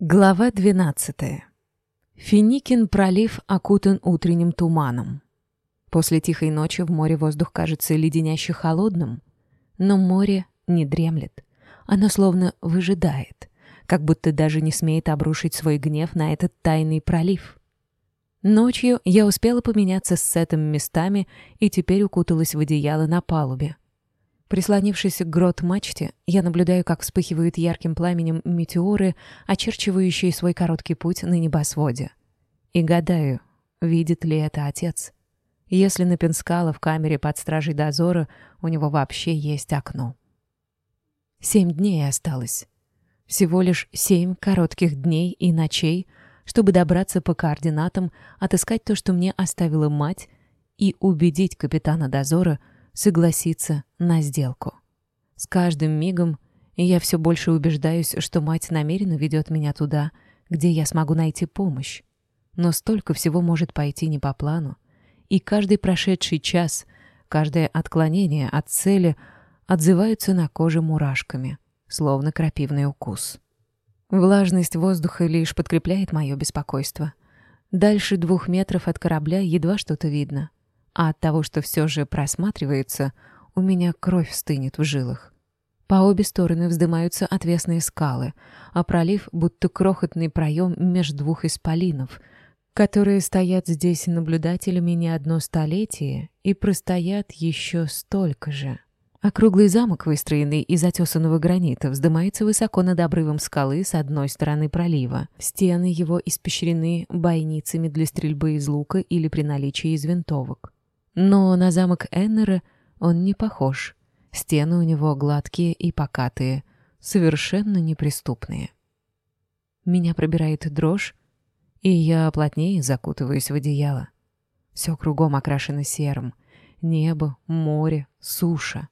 Глава 12. Финикин пролив окутан утренним туманом. После тихой ночи в море воздух кажется леденяще холодным, но море не дремлет. Оно словно выжидает, как будто даже не смеет обрушить свой гнев на этот тайный пролив. Ночью я успела поменяться с Сетом местами и теперь укуталась в одеяло на палубе. Прислонившись к грот мачте, я наблюдаю, как вспыхивают ярким пламенем метеоры, очерчивающие свой короткий путь на небосводе. И гадаю, видит ли это отец. Если на Пенскала в камере под стражей дозора у него вообще есть окно. Семь дней осталось. Всего лишь семь коротких дней и ночей, чтобы добраться по координатам, отыскать то, что мне оставила мать, и убедить капитана дозора — согласиться на сделку. С каждым мигом я все больше убеждаюсь, что мать намеренно ведет меня туда, где я смогу найти помощь. Но столько всего может пойти не по плану, и каждый прошедший час, каждое отклонение от цели отзываются на коже мурашками, словно крапивный укус. Влажность воздуха лишь подкрепляет мое беспокойство. Дальше двух метров от корабля едва что-то видно. А от того, что все же просматривается, у меня кровь стынет в жилах. По обе стороны вздымаются отвесные скалы, а пролив будто крохотный проем меж двух исполинов, которые стоят здесь наблюдателями не одно столетие и простоят еще столько же. Округлый замок, выстроенный из отесанного гранита, вздымается высоко над обрывом скалы с одной стороны пролива. Стены его испещрены бойницами для стрельбы из лука или при наличии из винтовок но на замок Эннера он не похож. Стены у него гладкие и покатые, совершенно неприступные. Меня пробирает дрожь, и я плотнее закутываюсь в одеяло. Все кругом окрашено серым. Небо, море, суша.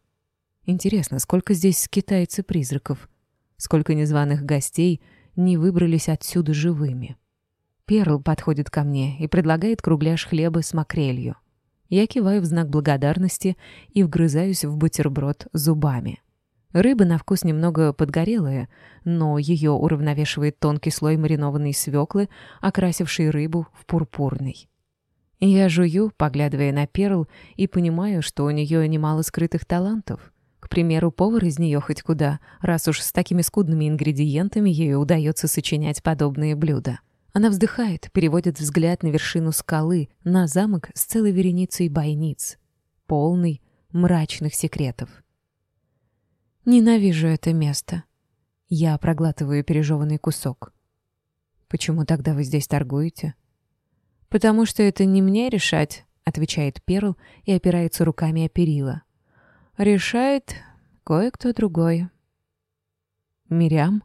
Интересно, сколько здесь скитайцы-призраков? Сколько незваных гостей не выбрались отсюда живыми? Перл подходит ко мне и предлагает кругляш хлеба с макрелью. Я киваю в знак благодарности и вгрызаюсь в бутерброд зубами. Рыба на вкус немного подгорелая, но ее уравновешивает тонкий слой маринованной свеклы, окрасивший рыбу в пурпурный. Я жую, поглядывая на перл, и понимаю, что у нее немало скрытых талантов. К примеру, повар из нее хоть куда, раз уж с такими скудными ингредиентами ей удается сочинять подобные блюда. Она вздыхает, переводит взгляд на вершину скалы, на замок с целой вереницей бойниц, полный мрачных секретов. Ненавижу это место. Я проглатываю пережеванный кусок. Почему тогда вы здесь торгуете? Потому что это не мне решать, отвечает Перл и опирается руками о перила. Решает кое-кто другой. Мирям?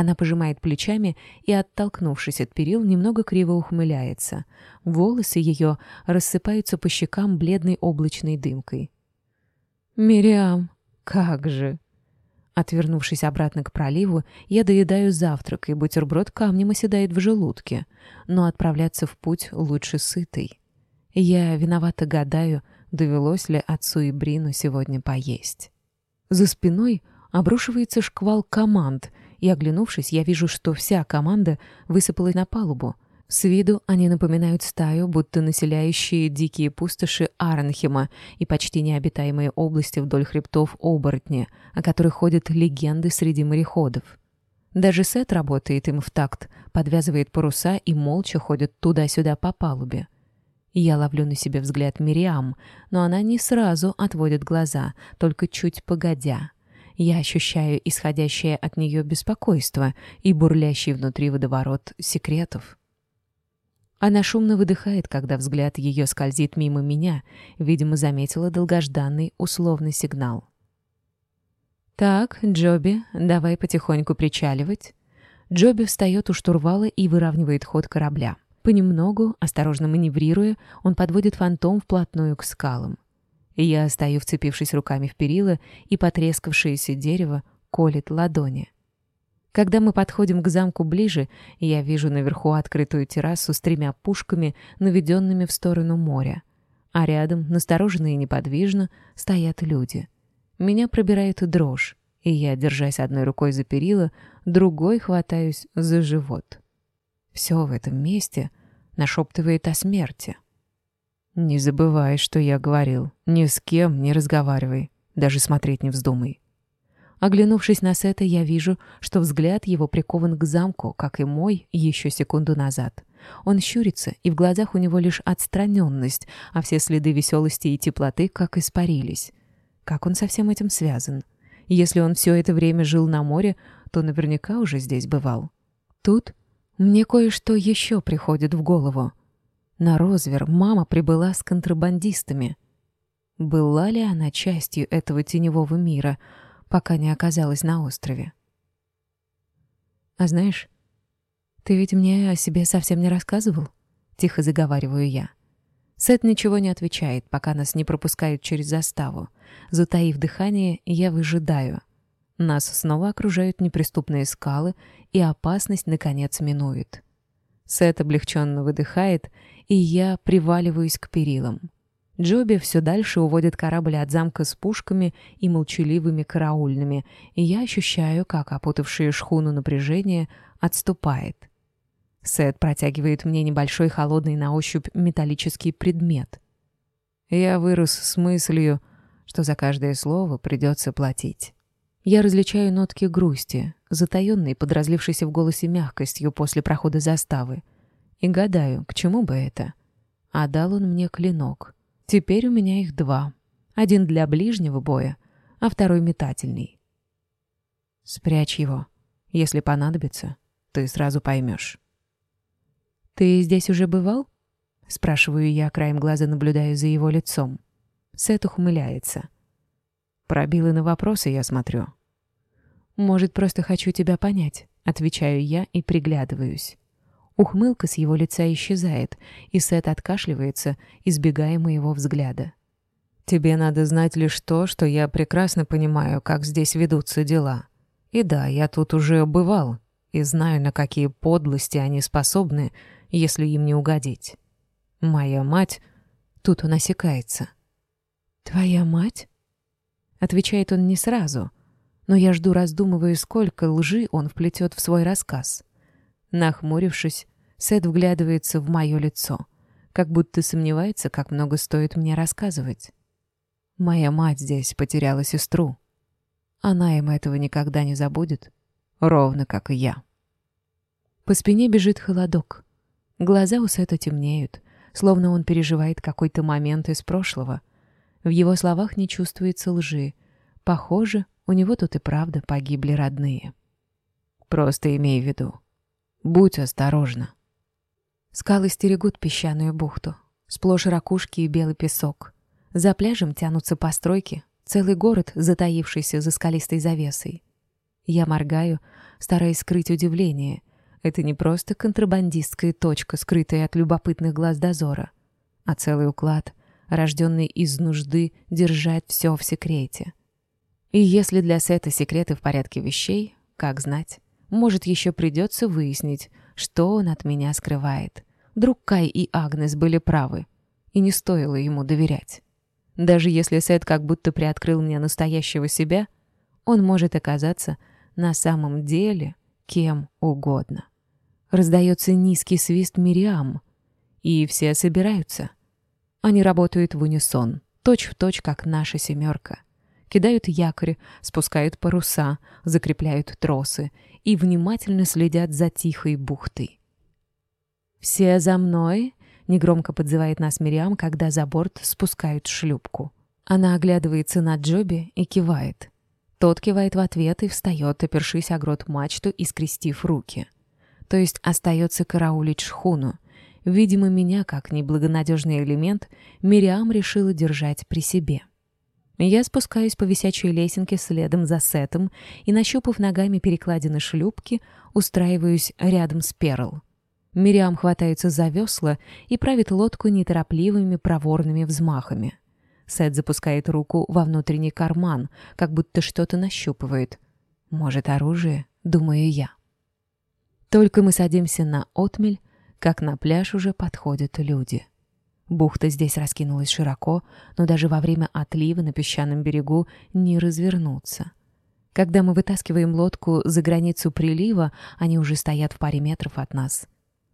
Она пожимает плечами и, оттолкнувшись от перил, немного криво ухмыляется. Волосы ее рассыпаются по щекам бледной облачной дымкой. «Мириам, как же!» Отвернувшись обратно к проливу, я доедаю завтрак, и бутерброд камнем оседает в желудке. Но отправляться в путь лучше сытый. Я виновато гадаю, довелось ли отцу и Брину сегодня поесть. За спиной обрушивается шквал команд, оглянувшись, я вижу, что вся команда высыпала на палубу. С виду они напоминают стаю, будто населяющие дикие пустоши Арнхема и почти необитаемые области вдоль хребтов оборотни, о которых ходят легенды среди мореходов. Даже Сет работает им в такт, подвязывает паруса и молча ходит туда-сюда по палубе. Я ловлю на себе взгляд Мириам, но она не сразу отводит глаза, только чуть погодя — я ощущаю исходящее от нее беспокойство и бурлящий внутри водоворот секретов. Она шумно выдыхает, когда взгляд ее скользит мимо меня, видимо, заметила долгожданный условный сигнал. «Так, Джоби, давай потихоньку причаливать». Джоби встает у штурвала и выравнивает ход корабля. Понемногу, осторожно маневрируя, он подводит фантом вплотную к скалам. Я стою, вцепившись руками в перила, и потрескавшееся дерево колет ладони. Когда мы подходим к замку ближе, я вижу наверху открытую террасу с тремя пушками, наведенными в сторону моря. А рядом, настороженно и неподвижно, стоят люди. Меня пробирает дрожь. И я, держась одной рукой за перила, другой хватаюсь за живот. Все в этом месте нашептывает о смерти. Не забывай, что я говорил. Ни с кем не разговаривай. Даже смотреть не вздумай. Оглянувшись на Сета, я вижу, что взгляд его прикован к замку, как и мой, еще секунду назад. Он щурится, и в глазах у него лишь отстраненность, а все следы веселости и теплоты как испарились. Как он со всем этим связан? Если он все это время жил на море, то наверняка уже здесь бывал. Тут мне кое-что еще приходит в голову. На Розвер мама прибыла с контрабандистами. Была ли она частью этого теневого мира, пока не оказалась на острове? «А знаешь, ты ведь мне о себе совсем не рассказывал?» — тихо заговариваю я. Сет ничего не отвечает, пока нас не пропускают через заставу. Затаив дыхание, я выжидаю. Нас снова окружают неприступные скалы, и опасность, наконец, минует. Сет облегченно выдыхает, и я приваливаюсь к перилам. Джоби все дальше уводит корабль от замка с пушками и молчаливыми караульными, и я ощущаю, как опутавшее шхуну напряжение отступает. Сет протягивает мне небольшой холодный на ощупь металлический предмет. Я вырос с мыслью, что за каждое слово придется платить. Я различаю нотки грусти, затаенной, подразлившейся в голосе мягкостью после прохода заставы, и гадаю, к чему бы это. А дал он мне клинок. Теперь у меня их два. Один для ближнего боя, а второй метательный. Спрячь его. Если понадобится, ты сразу поймешь. «Ты здесь уже бывал?» Спрашиваю я, краем глаза наблюдая за его лицом. Сет ухмыляется. Пробилы на вопросы, я смотрю. Может, просто хочу тебя понять, отвечаю я и приглядываюсь. Ухмылка с его лица исчезает, и Сет откашливается, избегая моего взгляда. «Тебе надо знать лишь то, что я прекрасно понимаю, как здесь ведутся дела. И да, я тут уже бывал, и знаю, на какие подлости они способны, если им не угодить. Моя мать...» Тут он осекается. «Твоя мать?» Отвечает он не сразу — но я жду, раздумывая, сколько лжи он вплетет в свой рассказ. Нахмурившись, Сет вглядывается в мое лицо, как будто сомневается, как много стоит мне рассказывать. Моя мать здесь потеряла сестру. Она им этого никогда не забудет, ровно как и я. По спине бежит холодок. Глаза у Сета темнеют, словно он переживает какой-то момент из прошлого. В его словах не чувствуется лжи. Похоже, у него тут и правда погибли родные. Просто имей в виду. Будь осторожна. Скалы стерегут песчаную бухту. Сплошь ракушки и белый песок. За пляжем тянутся постройки. Целый город, затаившийся за скалистой завесой. Я моргаю, стараясь скрыть удивление. Это не просто контрабандистская точка, скрытая от любопытных глаз дозора, а целый уклад, рожденный из нужды держать все в секрете. И если для Сета секреты в порядке вещей, как знать, может, еще придется выяснить, что он от меня скрывает. Вдруг Кай и Агнес были правы, и не стоило ему доверять. Даже если Сет как будто приоткрыл мне настоящего себя, он может оказаться на самом деле кем угодно. Раздается низкий свист Мириам, и все собираются. Они работают в унисон, точь в точь, как наша семерка — Кидают якорь, спускают паруса, закрепляют тросы и внимательно следят за тихой бухтой. «Все за мной!» — негромко подзывает нас Мириам, когда за борт спускают шлюпку. Она оглядывается на Джоби и кивает. Тот кивает в ответ и встает, опершись о грот мачту и скрестив руки — то есть остается караулить шхуну. Видимо, меня, как неблагонадежный элемент, Мириам решила держать при себе. Я спускаюсь по висячей лесенке следом за Сетом и, нащупав ногами перекладины шлюпки, устраиваюсь рядом с Перл. Мириам хватается за весла и правит лодку неторопливыми проворными взмахами. Сет запускает руку во внутренний карман, как будто что-то нащупывает. «Может, оружие?» — думаю я. Только мы садимся на отмель, как на пляж уже подходят люди. Бухта здесь раскинулась широко, но даже во время отлива на песчаном берегу не развернуться. Когда мы вытаскиваем лодку за границу прилива, они уже стоят в паре метров от нас.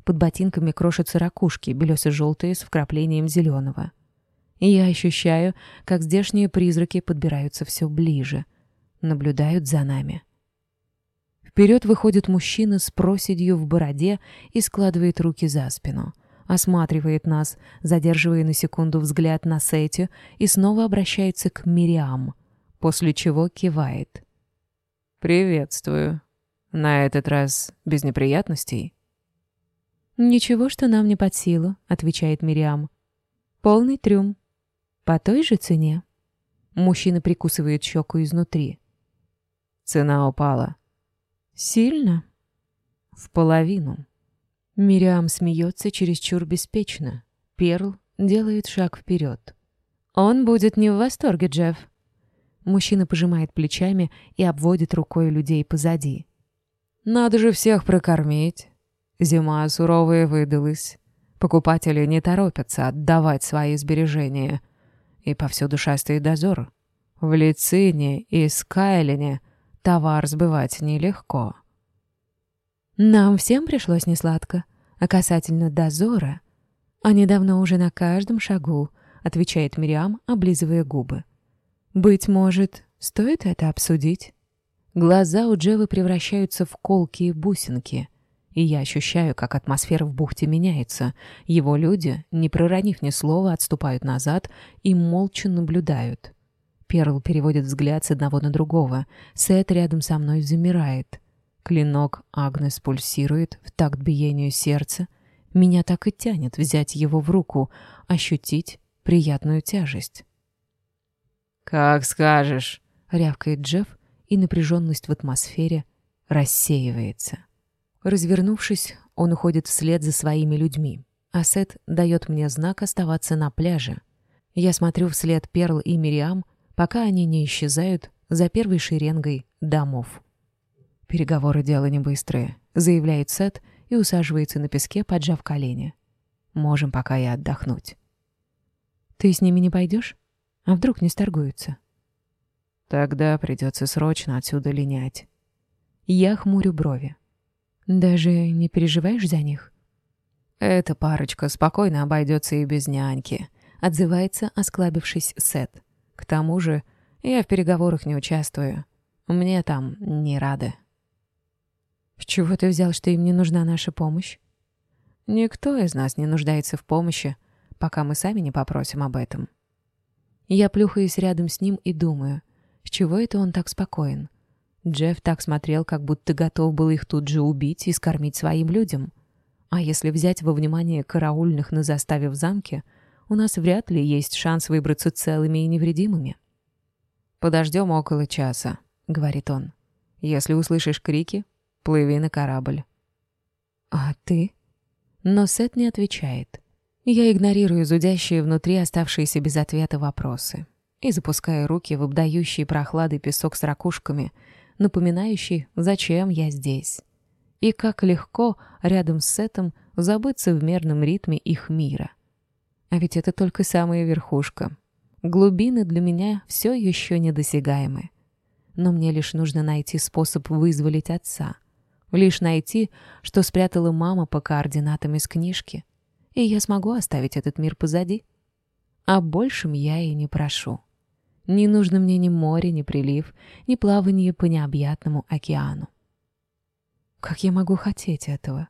Под ботинками крошатся ракушки, белесо-желтые с вкраплением зеленого. И я ощущаю, как здешние призраки подбираются все ближе, наблюдают за нами. Вперед выходит мужчина с проседью в бороде и складывает руки за спину. осматривает нас, задерживая на секунду взгляд на Сети и снова обращается к Мириам, после чего кивает. «Приветствую. На этот раз без неприятностей?» «Ничего, что нам не под силу», — отвечает Мириам. «Полный трюм. По той же цене». Мужчина прикусывает щеку изнутри. Цена упала. «Сильно?» «В половину». Мириам смеется чересчур беспечно. Перл делает шаг вперед. «Он будет не в восторге, Джефф». Мужчина пожимает плечами и обводит рукой людей позади. «Надо же всех прокормить. Зима суровая выдалась. Покупатели не торопятся отдавать свои сбережения. И повсюду шастает дозор. В Лицине и Скайлине товар сбывать нелегко». Нам всем пришлось несладко. А касательно дозора... Они давно уже на каждом шагу, отвечает Мириам, облизывая губы. Быть может, стоит это обсудить? Глаза у Джевы превращаются в колки и бусинки, и я ощущаю, как атмосфера в бухте меняется. Его люди, не проронив ни слова, отступают назад и молча наблюдают. Перл переводит взгляд с одного на другого. Сет рядом со мной замирает — Клинок Агнес пульсирует в такт биению сердца. Меня так и тянет взять его в руку, ощутить приятную тяжесть. «Как скажешь», — рявкает Джефф, и напряженность в атмосфере рассеивается. Развернувшись, он уходит вслед за своими людьми. а Сет дает мне знак оставаться на пляже. Я смотрю вслед Перл и Мириам, пока они не исчезают за первой шеренгой домов. «Переговоры — дело не быстрое», — заявляет Сет и усаживается на песке, поджав колени. «Можем пока и отдохнуть». «Ты с ними не пойдешь? А вдруг не сторгуются?» «Тогда придется срочно отсюда линять». Я хмурю брови. Даже не переживаешь за них? Эта парочка спокойно обойдется и без няньки, отзывается, осклабившись Сет. К тому же я в переговорах не участвую. Мне там не рады. С чего ты взял, что им не нужна наша помощь? Никто из нас не нуждается в помощи, пока мы сами не попросим об этом. Я плюхаюсь рядом с ним и думаю, с чего это он так спокоен? Джефф так смотрел, как будто готов был их тут же убить и скормить своим людям. А если взять во внимание караульных на заставе в замке, у нас вряд ли есть шанс Плыви на корабль. А ты? Но Сет не отвечает. Я игнорирую зудящие внутри оставшиеся без ответа вопросы и запускаю руки в обдающий прохладой песок с ракушками, напоминающий, зачем я здесь. И как легко рядом с Сетом забыться в мерном ритме их мира. А ведь это только самая верхушка. Глубины для меня все еще недосягаемы. Но мне лишь нужно найти способ вызволить отца — лишь найти, что спрятала мама по координатам из книжки, и я смогу оставить этот мир позади. О а большем я и не прошу. Не нужно мне ни море, ни прилив, ни плавание по необъятному океану. Как я могу хотеть этого?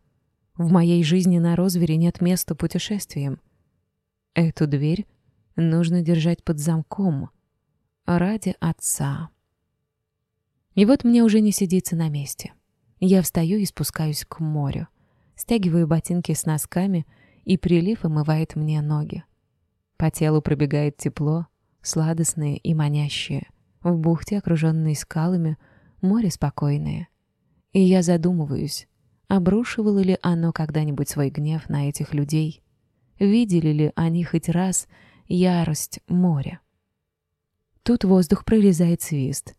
В моей жизни на розвере нет места путешествиям. Эту дверь нужно держать под замком. Ради отца. И вот мне уже не сидится на месте. Я встаю и спускаюсь к морю. Стягиваю ботинки с носками, и прилив омывает мне ноги. По телу пробегает тепло, сладостное и манящее. В бухте, окруженной скалами, море спокойное. И я задумываюсь, обрушивало ли оно когда-нибудь свой гнев на этих людей? Видели ли они хоть раз ярость моря? Тут воздух прорезает свист,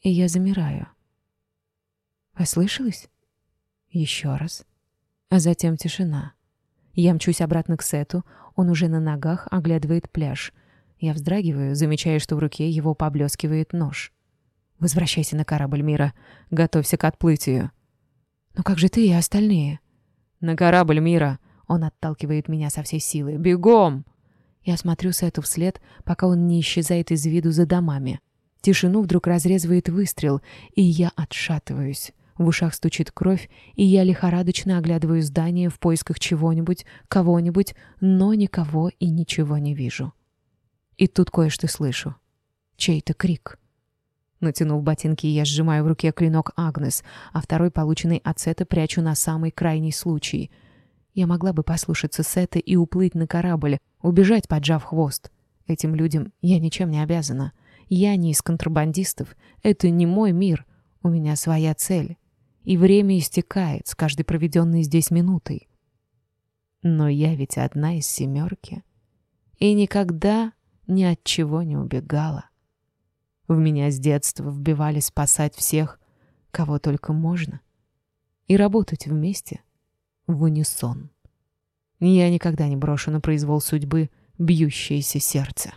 и я замираю — Послышалось? Еще раз. А затем тишина. Я мчусь обратно к Сету, он уже на ногах оглядывает пляж — я вздрагиваю, замечая, что в руке его поблескивает нож. Возвращайся на корабль мира. Готовься к отплытию. Но как же ты и остальные? На корабль мира. Он отталкивает меня со всей силы. Бегом! Я смотрю Сету вслед, пока он не исчезает из виду за домами. Тишину вдруг разрезывает выстрел, и я отшатываюсь. В ушах стучит кровь, и я лихорадочно оглядываю здание в поисках чего-нибудь, кого-нибудь, но никого и ничего не вижу. И тут кое-что слышу. Чей-то крик. Натянув ботинки, я сжимаю в руке клинок Агнес, а второй, полученный от Сета, прячу на самый крайний случай. Я могла бы послушаться Сета и уплыть на корабль, убежать, поджав хвост. Этим людям я ничем не обязана. Я не из контрабандистов. Это не мой мир. У меня своя цель, и время истекает с каждой проведенной здесь минутой. Но я ведь одна из семерки и никогда ни от чего не убегала. В меня с детства вбивали спасать всех, кого только можно, и работать вместе в унисон. Я никогда не брошу на произвол судьбы бьющееся сердце.